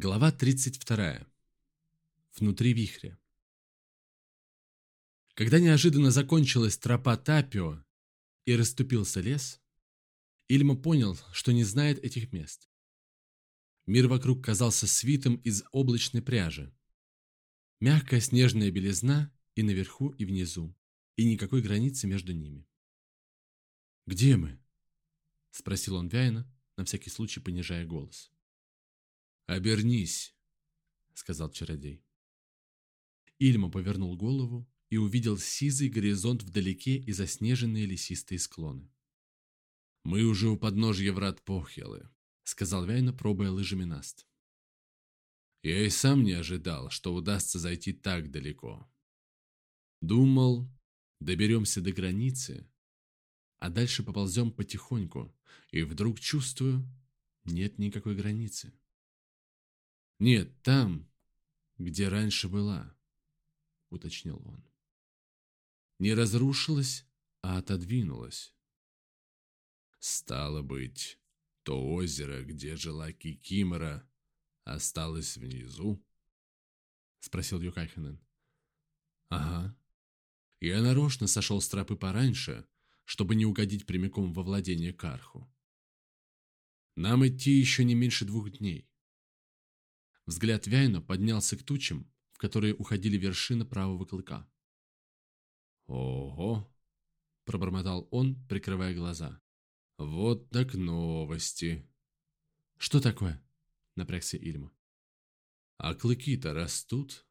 Глава 32. Внутри вихря. Когда неожиданно закончилась тропа Тапио и расступился лес, Ильма понял, что не знает этих мест. Мир вокруг казался свитым из облачной пряжи. Мягкая снежная белизна и наверху, и внизу, и никакой границы между ними. «Где мы?» – спросил он Вяйна, на всякий случай понижая голос. «Обернись», — сказал чародей. Ильма повернул голову и увидел сизый горизонт вдалеке и заснеженные лесистые склоны. «Мы уже у подножья врат Похелы», — сказал Вяйна, пробуя лыжами наст. «Я и сам не ожидал, что удастся зайти так далеко. Думал, доберемся до границы, а дальше поползем потихоньку, и вдруг чувствую, нет никакой границы. «Нет, там, где раньше была», — уточнил он. «Не разрушилась, а отодвинулась. Стало быть, то озеро, где жила Кикимора, осталось внизу?» — спросил Юкайхенен. «Ага. Я нарочно сошел с тропы пораньше, чтобы не угодить прямиком во владение Карху. Нам идти еще не меньше двух дней. Взгляд Вяйна поднялся к тучам, в которые уходили вершины правого клыка. «Ого!» – пробормотал он, прикрывая глаза. «Вот так новости!» «Что такое?» – напрягся Ильма. «А клыки-то растут.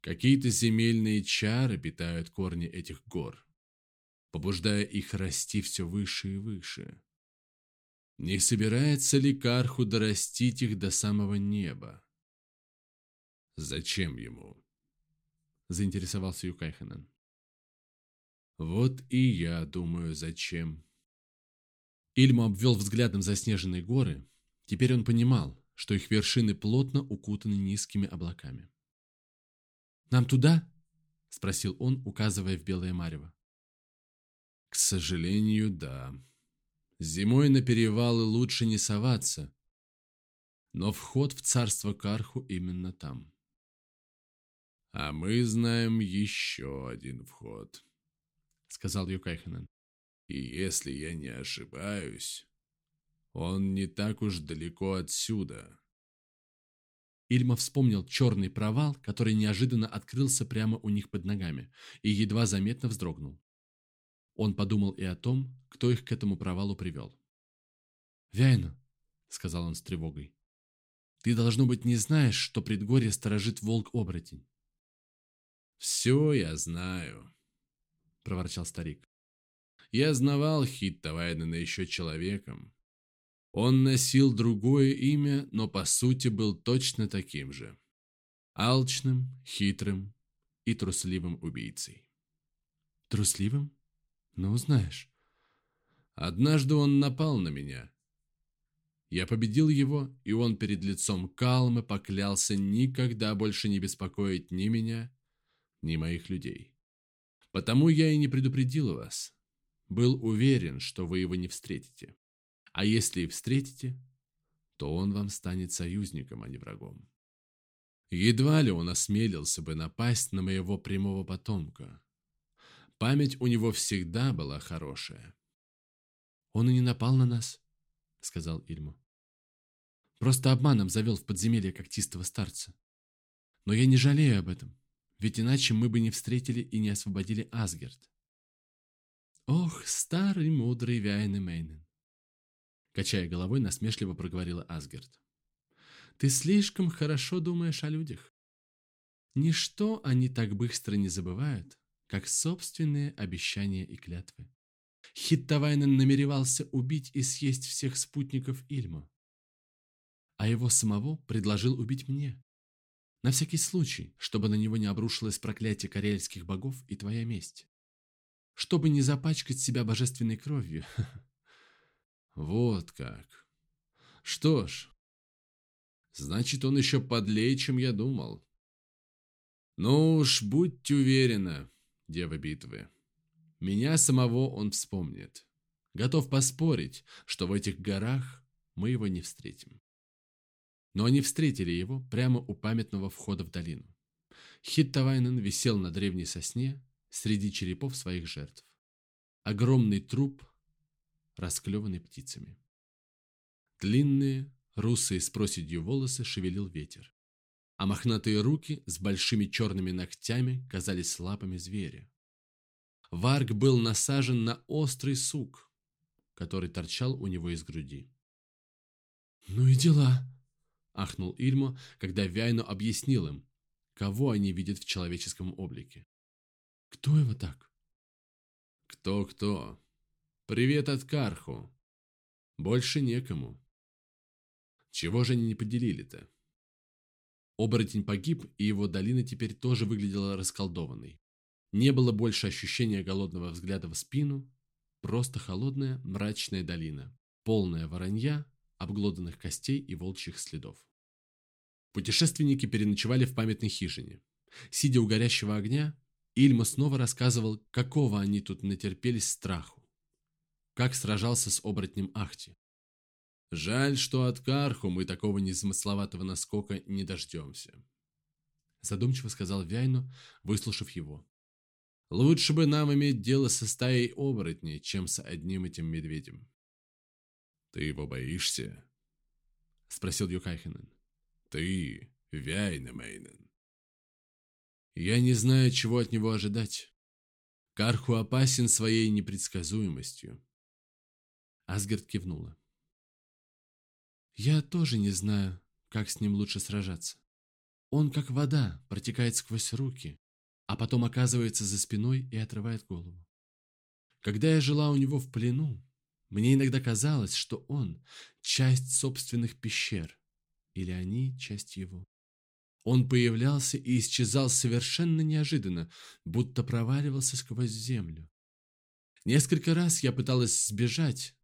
Какие-то земельные чары питают корни этих гор, побуждая их расти все выше и выше. Не собирается ли Карху дорастить их до самого неба?» Зачем ему? Заинтересовался Юкайханен. Вот и я думаю, зачем. Ильма обвел взглядом заснеженные горы. Теперь он понимал, что их вершины плотно укутаны низкими облаками. «Нам туда?» – спросил он, указывая в белое марево. «К сожалению, да. Зимой на перевалы лучше не соваться, но вход в царство Карху именно там. «А мы знаем еще один вход», — сказал Юкайханен. «И если я не ошибаюсь, он не так уж далеко отсюда». Ильма вспомнил черный провал, который неожиданно открылся прямо у них под ногами, и едва заметно вздрогнул. Он подумал и о том, кто их к этому провалу привел. «Вяйна», — сказал он с тревогой, — «ты, должно быть, не знаешь, что предгорье сторожит волк-оборотень. «Все я знаю», — проворчал старик. «Я знавал Хитта Вайдена еще человеком. Он носил другое имя, но по сути был точно таким же. Алчным, хитрым и трусливым убийцей». «Трусливым? Ну, знаешь». Однажды он напал на меня. Я победил его, и он перед лицом Калмы поклялся никогда больше не беспокоить ни меня, ни моих людей. Потому я и не предупредил вас. Был уверен, что вы его не встретите. А если и встретите, то он вам станет союзником, а не врагом. Едва ли он осмелился бы напасть на моего прямого потомка. Память у него всегда была хорошая. «Он и не напал на нас», — сказал Ильму. «Просто обманом завел в подземелье когтистого старца. Но я не жалею об этом ведь иначе мы бы не встретили и не освободили Асгерт. Ох, старый мудрый Вяйны Мейнен. Качая головой, насмешливо проговорила Асгерт. Ты слишком хорошо думаешь о людях. Ничто они так быстро не забывают, как собственные обещания и клятвы. Хиттавайнен намеревался убить и съесть всех спутников Ильма, а его самого предложил убить мне. На всякий случай, чтобы на него не обрушилось проклятие карельских богов и твоя месть. Чтобы не запачкать себя божественной кровью. Вот как. Что ж, значит, он еще подлее, чем я думал. Ну уж, будьте уверены, дева битвы. Меня самого он вспомнит. Готов поспорить, что в этих горах мы его не встретим. Но они встретили его прямо у памятного входа в долину. Хиттавайнен висел на древней сосне среди черепов своих жертв. Огромный труп, расклеванный птицами. Длинные, русые с проседью волосы шевелил ветер, а мохнатые руки с большими черными ногтями казались лапами зверя. Варг был насажен на острый сук, который торчал у него из груди. «Ну и дела!» – ахнул Ильмо, когда Вяйно объяснил им, кого они видят в человеческом облике. «Кто его так?» «Кто-кто? Привет от Карху. Больше некому. Чего же они не поделили-то?» Оборотень погиб, и его долина теперь тоже выглядела расколдованной. Не было больше ощущения голодного взгляда в спину, просто холодная мрачная долина, полная воронья, обглоданных костей и волчьих следов. Путешественники переночевали в памятной хижине. Сидя у горящего огня, Ильма снова рассказывал, какого они тут натерпелись страху. Как сражался с оборотнем Ахти. Жаль, что от Карху мы такого незамысловатого наскока не дождемся. Задумчиво сказал Вяйну, выслушав его. Лучше бы нам иметь дело со стаей оборотней, чем с одним этим медведем. «Ты его боишься?» — спросил Юкайхенен. «Ты, Вяйнемейнен». «Я не знаю, чего от него ожидать. Карху опасен своей непредсказуемостью». Асгард кивнула. «Я тоже не знаю, как с ним лучше сражаться. Он, как вода, протекает сквозь руки, а потом оказывается за спиной и отрывает голову. Когда я жила у него в плену, мне иногда казалось, что он – часть собственных пещер, или они – часть его. Он появлялся и исчезал совершенно неожиданно, будто проваливался сквозь землю. Несколько раз я пыталась сбежать,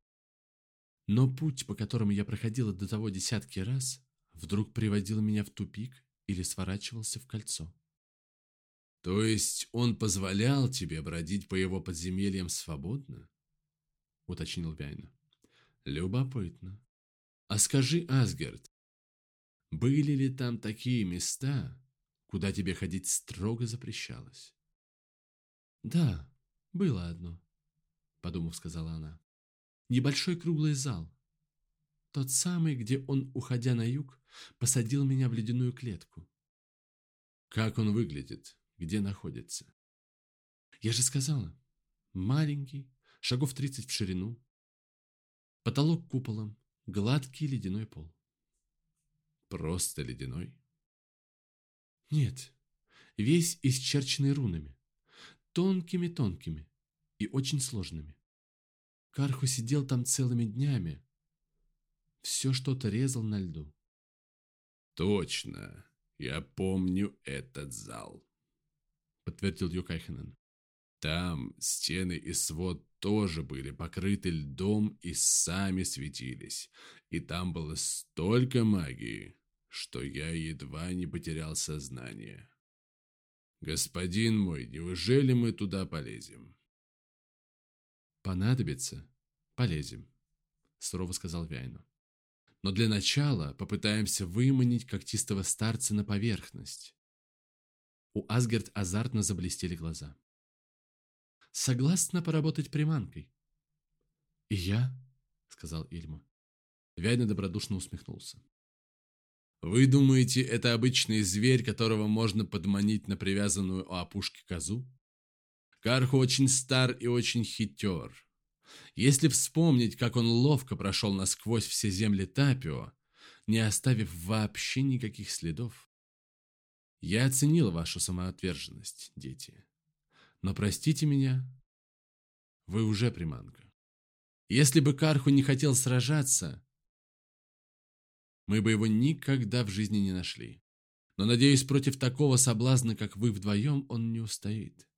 но путь, по которому я проходила до того десятки раз, вдруг приводил меня в тупик или сворачивался в кольцо. То есть он позволял тебе бродить по его подземельям свободно? — уточнил Вяйна. «Любопытно. А скажи, Асгард, были ли там такие места, куда тебе ходить строго запрещалось?» «Да, было одно», — подумав, сказала она. «Небольшой круглый зал. Тот самый, где он, уходя на юг, посадил меня в ледяную клетку». «Как он выглядит? Где находится?» «Я же сказала, маленький, шагов 30 в ширину. Потолок куполом, гладкий ледяной пол. Просто ледяной? Нет, весь исчерченный рунами, тонкими-тонкими и очень сложными. Карху сидел там целыми днями, все что-то резал на льду. «Точно, я помню этот зал», — подтвердил Юкайхенен. «Там стены и свод тоже были покрыты льдом и сами светились. И там было столько магии, что я едва не потерял сознание. Господин мой, неужели мы туда полезем? Понадобится, полезем, сурово сказал Вяйну. Но для начала попытаемся выманить когтистого старца на поверхность. У Асгард азартно заблестели глаза согласна поработать приманкой. «И я?» — сказал Ильма. Вяйна добродушно усмехнулся. «Вы думаете, это обычный зверь, которого можно подманить на привязанную у опушки козу? Карху очень стар и очень хитер. Если вспомнить, как он ловко прошел насквозь все земли Тапио, не оставив вообще никаких следов. Я оценил вашу самоотверженность, дети. Но простите меня, вы уже приманка. Если бы Карху не хотел сражаться, мы бы его никогда в жизни не нашли. Но, надеюсь, против такого соблазна, как вы вдвоем, он не устоит.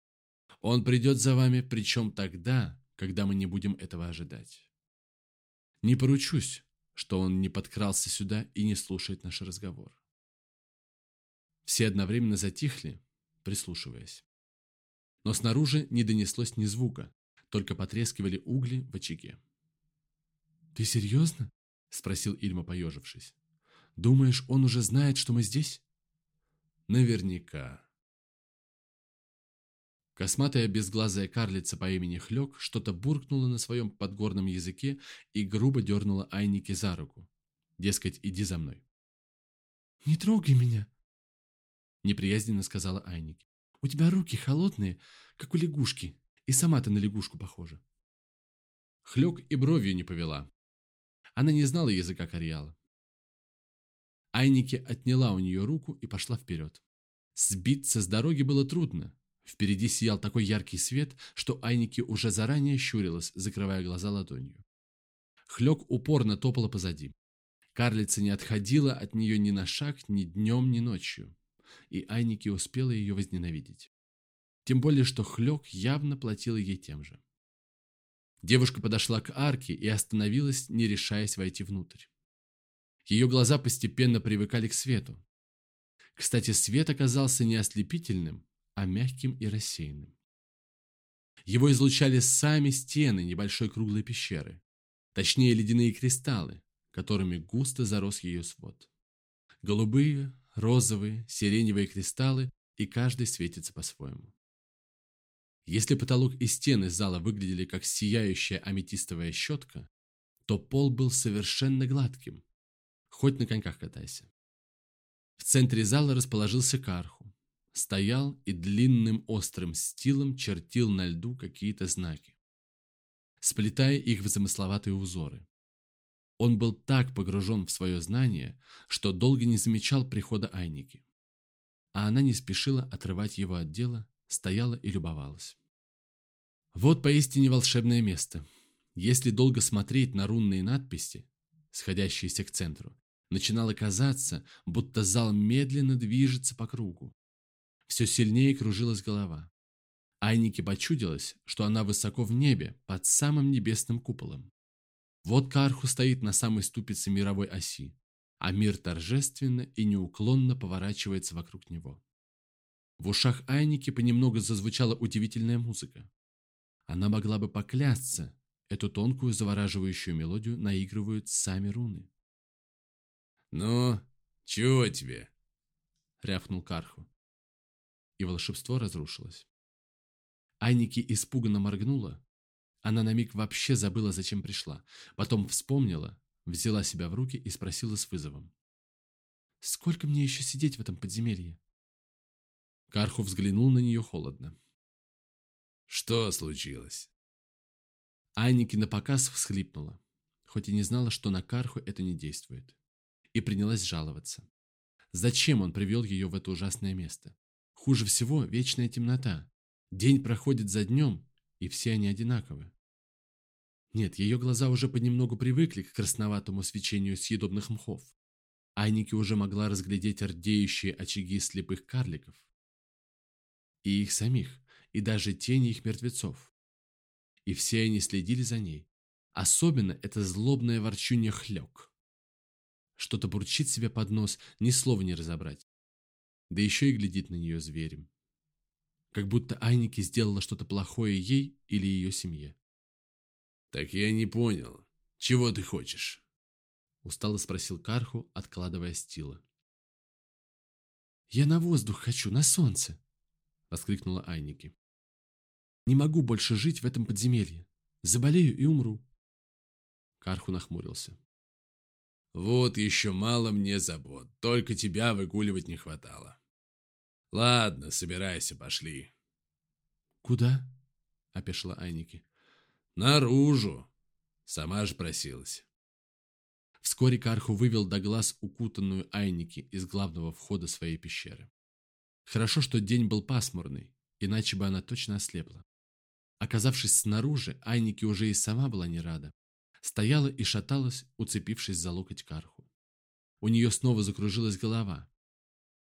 Он придет за вами, причем тогда, когда мы не будем этого ожидать. Не поручусь, что он не подкрался сюда и не слушает наш разговор. Все одновременно затихли, прислушиваясь но снаружи не донеслось ни звука, только потрескивали угли в очаге. «Ты серьезно?» – спросил Ильма, поежившись. Думаешь, он уже знает, что мы здесь? Наверняка. Косматая безглазая карлица по имени Хлёк что-то буркнула на своем подгорном языке и грубо дернула Айники за руку. Дескать, иди за мной. «Не трогай меня!» Неприязненно сказала Айники. «У тебя руки холодные, как у лягушки, и сама ты на лягушку похожа». Хлёк и бровью не повела. Она не знала языка Карьяла. Айники отняла у нее руку и пошла вперед. Сбиться с дороги было трудно, Впереди сиял такой яркий свет, что Айники уже заранее щурилась, закрывая глаза ладонью. Хлёк упорно топала позади. Карлица не отходила от нее ни на шаг, ни днем, ни ночью. И Айники успела ее возненавидеть. Тем более, что Хлёк явно платила ей тем же. Девушка подошла к арке и остановилась, не решаясь войти внутрь. Ее глаза постепенно привыкали к свету. Кстати, свет оказался не ослепительным, а мягким и рассеянным. Его излучали сами стены небольшой круглой пещеры, точнее ледяные кристаллы, которыми густо зарос ее свод. Голубые, розовые, сиреневые кристаллы, и каждый светится по-своему. Если потолок и стены зала выглядели как сияющая аметистовая щетка, то пол был совершенно гладким, хоть на коньках катайся. В центре зала расположился Карху, стоял и длинным острым стилом чертил на льду какие-то знаки, сплетая их в замысловатые узоры. Он был так погружен в свое знание, что долго не замечал прихода Айники. А она не спешила отрывать его от дела, стояла и любовалась. Вот поистине волшебное место. Если долго смотреть на рунные надписи, сходящиеся к центру, начинало казаться, будто зал медленно движется по кругу. Все сильнее кружилась голова. Айнике почудилось, что она высоко в небе, под самым небесным куполом. Вот Карху стоит на самой ступице мировой оси, а мир торжественно и неуклонно поворачивается вокруг него. В ушах Айники понемногу зазвучала удивительная музыка. Она могла бы поклясться, эту тонкую завораживающую мелодию наигрывают сами руны. «Ну, чего тебе?» — рявкнул Карху и волшебство разрушилось. Айники испуганно моргнула. Она на миг вообще забыла, зачем пришла. Потом вспомнила, взяла себя в руки и спросила с вызовом. «Сколько мне еще сидеть в этом подземелье?» Карху взглянул на нее холодно. «Что случилось?» Айники напоказ всхлипнула, хоть и не знала, что на Карху это не действует, и принялась жаловаться. Зачем он привел ее в это ужасное место? Хуже всего вечная темнота. День проходит за днем, и все они одинаковы. Нет, ее глаза уже понемногу привыкли к красноватому свечению съедобных мхов. Айники уже могла разглядеть рдеющие очаги слепых карликов. И их самих, и даже тени их мертвецов. И все они следили за ней. Особенно это злобное ворчунье хлёк. Что-то бурчит себе под нос, ни слова не разобрать да еще и глядит на нее зверем. Как будто Айники сделала что-то плохое ей или ее семье. «Так я не понял. Чего ты хочешь?» Устало спросил Карху, откладывая стила. «Я на воздух хочу, на солнце!» Воскликнула Айники. «Не могу больше жить в этом подземелье. Заболею и умру». Карху нахмурился. «Вот еще мало мне забот. Только тебя выгуливать не хватало. Ладно, собирайся, пошли. Куда? Опешила Айники. Наружу. Сама же просилась. Вскоре Карху вывел до глаз укутанную Айники из главного входа своей пещеры. Хорошо, что день был пасмурный, иначе бы она точно ослепла. Оказавшись снаружи, Айники уже и сама была не рада. Стояла и шаталась, уцепившись за локоть Карху. У нее снова закружилась голова.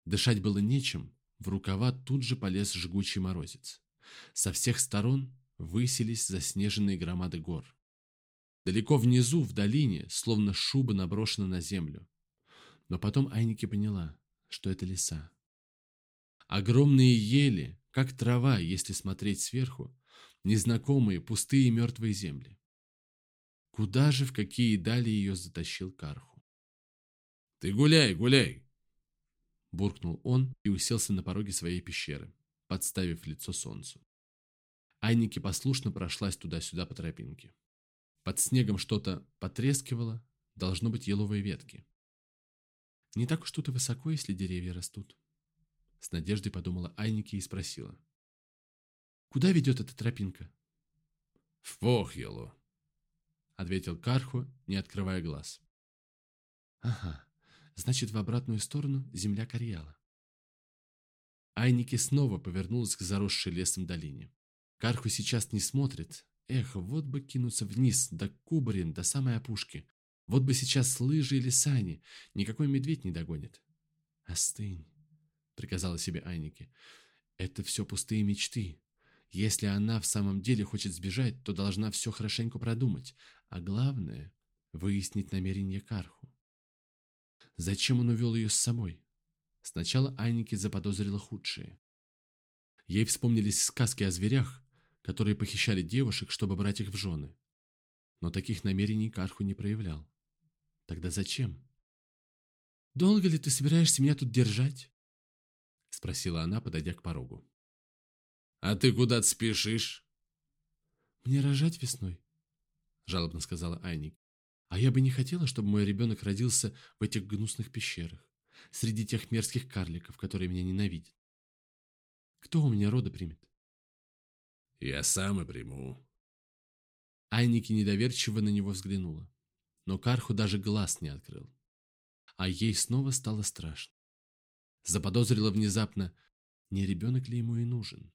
Дышать было нечем, в рукава тут же полез жгучий морозец. Со всех сторон высились заснеженные громады гор. Далеко внизу, в долине, словно шуба наброшена на землю. Но потом Айники поняла, что это леса. Огромные ели, как трава, если смотреть сверху, незнакомые, пустые мертвые земли. Куда же, в какие дали ее затащил Карху? Ты гуляй, гуляй!» Буркнул он и уселся на пороге своей пещеры, подставив лицо солнцу. Айники послушно прошлась туда-сюда по тропинке. Под снегом что-то потрескивало, должно быть еловые ветки. Не так уж тут и высоко, если деревья растут. С надеждой подумала Айники и спросила. Куда ведет эта тропинка? В Похьелу, ответил Карху, не открывая глаз. Ага, значит, в обратную сторону земля Карьяла. Айники снова повернулась к заросшей лесом долине. Карху сейчас не смотрит. Эх, вот бы кинуться вниз, до Кубарин, до самой опушки. Вот бы сейчас лыжи или сани. Никакой медведь не догонит. «Остынь», — приказала себе Айники. «Это все пустые мечты. Если она в самом деле хочет сбежать, то должна все хорошенько продумать. А главное — выяснить намерение Карху. Зачем он увел ее с собой? Сначала Айники заподозрила худшее. Ей вспомнились сказки о зверях, которые похищали девушек, чтобы брать их в жены. Но таких намерений Карху не проявлял. Тогда зачем? «Долго ли ты собираешься меня тут держать?» Спросила она, подойдя к порогу. «А ты куда спешишь?» «Мне рожать весной», — жалобно сказала Айник. «А я бы не хотела, чтобы мой ребенок родился в этих гнусных пещерах, среди тех мерзких карликов, которые меня ненавидят. Кто у меня рода примет?» «Я сам и приму». Айники недоверчиво на него взглянула, но Карху даже глаз не открыл. А ей снова стало страшно. Заподозрила внезапно, не ребенок ли ему и нужен.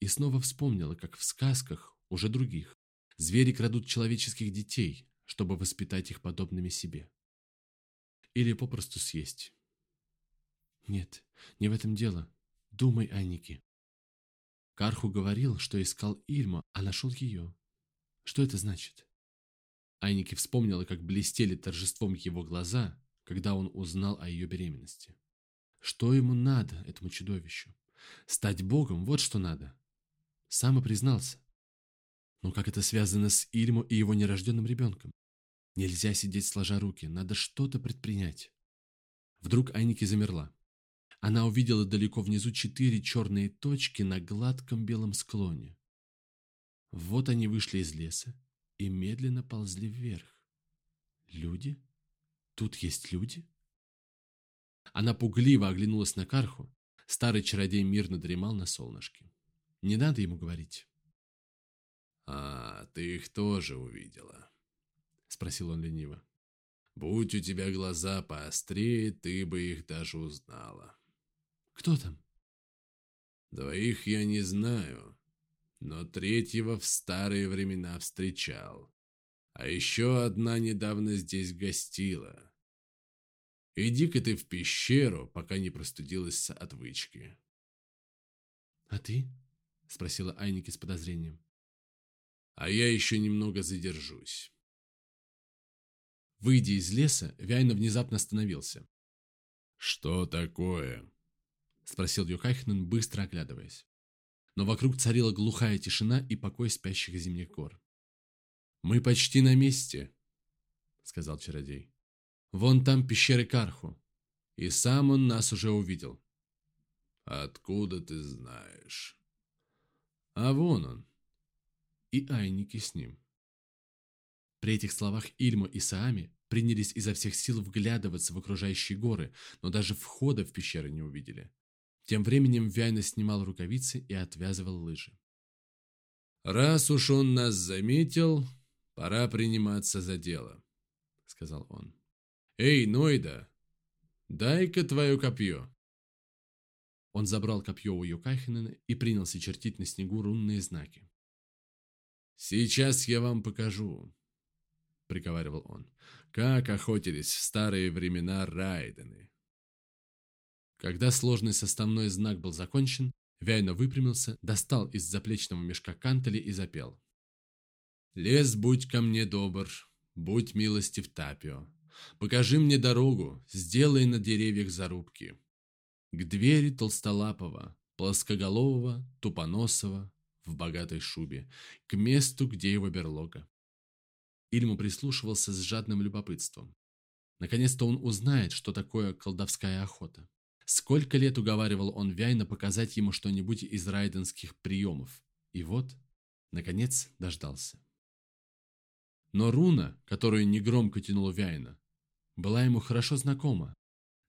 И снова вспомнила, как в сказках, уже других, звери крадут человеческих детей, чтобы воспитать их подобными себе. Или попросту съесть. Нет, не в этом дело. Думай, Анники. Карху говорил, что искал Ильма, а нашел ее. Что это значит? Айники вспомнила, как блестели торжеством его глаза, когда он узнал о ее беременности. Что ему надо, этому чудовищу? Стать богом, вот что надо. Сам и признался. Но как это связано с Ильмо и его нерожденным ребенком? Нельзя сидеть сложа руки, надо что-то предпринять. Вдруг Айники замерла. Она увидела далеко внизу четыре черные точки на гладком белом склоне. Вот они вышли из леса и медленно ползли вверх. Люди? Тут есть люди? Она пугливо оглянулась на Карху. Старый чародей мирно дремал на солнышке. Не надо ему говорить. «А, ты их тоже увидела?» Спросил он лениво. «Будь у тебя глаза поострее, ты бы их даже узнала». Кто там? Двоих я не знаю, но третьего в старые времена встречал. А еще одна недавно здесь гостила. Иди-ка ты в пещеру, пока не простудилась от вычки. «А ты?» — спросила Айники с подозрением. «А я еще немного задержусь». Выйдя из леса, Вяйна внезапно остановился. «Что такое?» — спросил Йокайхнен, быстро оглядываясь. Но вокруг царила глухая тишина и покой спящих зимних гор. «Мы почти на месте», — сказал чародей. «Вон там пещеры Карху, и сам он нас уже увидел». «Откуда ты знаешь?» «А вон он». И Айники с ним. При этих словах Ильма и Саами принялись изо всех сил вглядываться в окружающие горы, но даже входа в пещеры не увидели. Тем временем Вяйна снимал рукавицы и отвязывал лыжи. «Раз уж он нас заметил, пора приниматься за дело», — сказал он. «Эй, Нойда, дай-ка твое копье». Он забрал копье у Юкахинена и принялся чертить на снегу рунные знаки. «Сейчас я вам покажу», — приговаривал он, — «как охотились в старые времена Райдены. Когда сложный составной знак был закончен, Вяйно выпрямился, достал из заплечного мешка кантели и запел. «Лес, будь ко мне добр, будь милостив Тапио. Покажи мне дорогу, сделай на деревьях зарубки. К двери толстолапого, плоскоголового, тупоносого, в богатой шубе, к месту, где его берлога. Ильму прислушивался с жадным любопытством. Наконец-то он узнает, что такое колдовская охота. Сколько лет уговаривал он Вяйна показать ему что-нибудь из райденских приемов. И вот, наконец, дождался. Но руна, которую негромко тянул Вяйна, была ему хорошо знакома.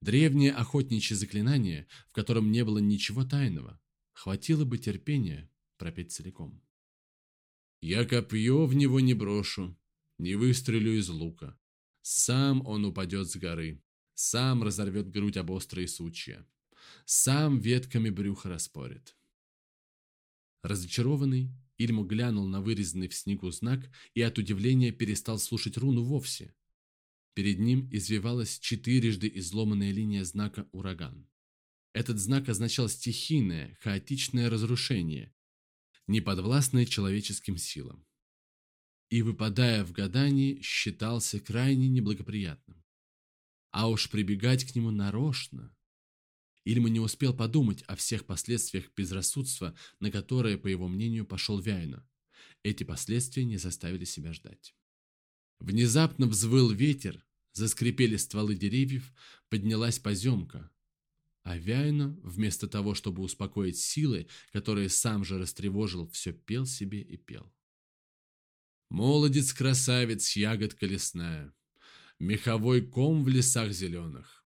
Древнее охотничье заклинание, в котором не было ничего тайного, хватило бы терпения пропеть целиком. «Я копье в него не брошу, не выстрелю из лука. Сам он упадет с горы, сам разорвет грудь об острые сучья, сам ветками брюха распорит». Разочарованный, Ильму глянул на вырезанный в снегу знак и от удивления перестал слушать руну вовсе. Перед ним извивалась четырежды изломанная линия знака «Ураган». Этот знак означал стихийное, хаотичное разрушение, неподвластное человеческим силам. И, выпадая в гадании, считался крайне неблагоприятным. А уж прибегать к нему нарочно. Ильма не успел подумать о всех последствиях безрассудства, на которые, по его мнению, пошел Вяйно. Эти последствия не заставили себя ждать. Внезапно взвыл ветер, заскрипели стволы деревьев, поднялась поземка. А Вяйно, вместо того, чтобы успокоить силы, которые сам же растревожил, все пел себе и пел. Молодец-красавец, ягодка лесная, Меховой ком в лесах зеленых.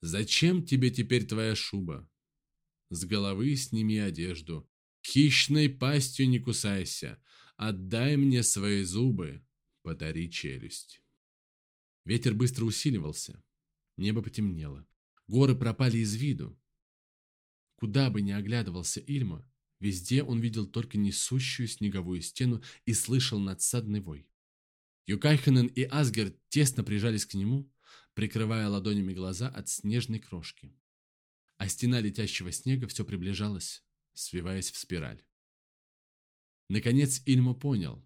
Зачем тебе теперь твоя шуба? С головы сними одежду, Хищной пастью не кусайся, Отдай мне свои зубы, подари челюсть. Ветер быстро усиливался. Небо потемнело. Горы пропали из виду. Куда бы ни оглядывался Ильма, везде он видел только несущую снеговую стену и слышал надсадный вой. Юкайханен и Асгер тесно прижались к нему, прикрывая ладонями глаза от снежной крошки. А стена летящего снега все приближалась, свиваясь в спираль. Наконец Ильма понял,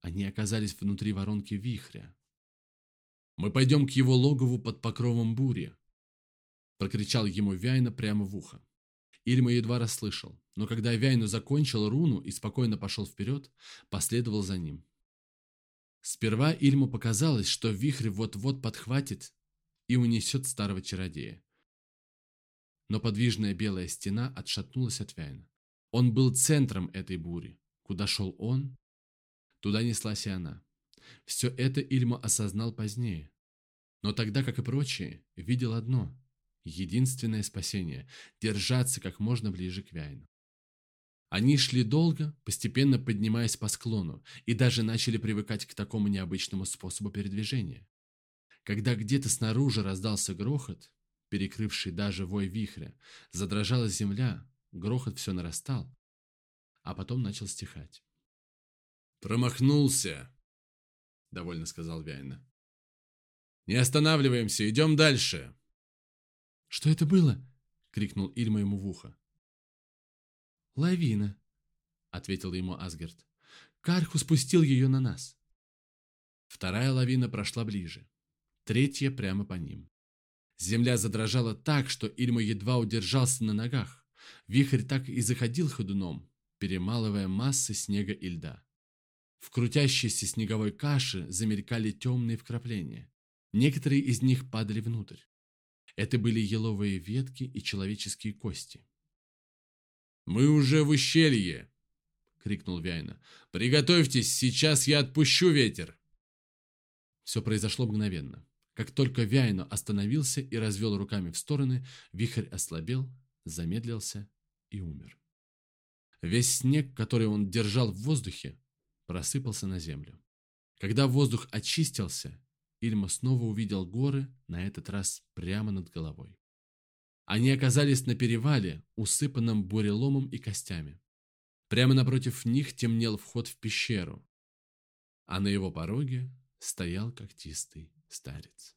они оказались внутри воронки вихря. «Мы пойдем к его логову под покровом бури», – прокричал ему Вяйна прямо в ухо. Ильма едва расслышал, но когда Вяйну закончил руну и спокойно пошел вперед, последовал за ним. Сперва Ильму показалось, что вихрь вот-вот подхватит и унесет старого чародея. Но подвижная белая стена отшатнулась от Вяйна. Он был центром этой бури. Куда шел он, туда неслась и она. Все это Ильма осознал позднее. Но тогда, как и прочие, видел одно – единственное спасение – держаться как можно ближе к Вяйну. Они шли долго, постепенно поднимаясь по склону, и даже начали привыкать к такому необычному способу передвижения. Когда где-то снаружи раздался грохот, перекрывший даже вой вихря, задрожала земля, грохот все нарастал, а потом начал стихать. «Промахнулся!» довольно сказал Вяйна. «Не останавливаемся, идем дальше!» «Что это было?» — крикнул Ильма ему в ухо. «Лавина», — ответил ему Асгард. «Карху спустил ее на нас». Вторая лавина прошла ближе, третья прямо по ним. Земля задрожала так, что Ильма едва удержался на ногах. Вихрь так и заходил ходуном, перемалывая массы снега и льда. В крутящейся снеговой каше замелькали темные вкрапления. Некоторые из них падали внутрь. Это были еловые ветки и человеческие кости. «Мы уже в ущелье!» — крикнул Вяйна. «Приготовьтесь, сейчас я отпущу ветер!» Все произошло мгновенно. Как только Вяйно остановился и развел руками в стороны, вихрь ослабел, замедлился и умер. Весь снег, который он держал в воздухе, просыпался на землю. Когда воздух очистился, Ильма снова увидел горы, на этот раз прямо над головой. Они оказались на перевале, усыпанном буреломом и костями. Прямо напротив них темнел вход в пещеру, а на его пороге стоял когтистый старец.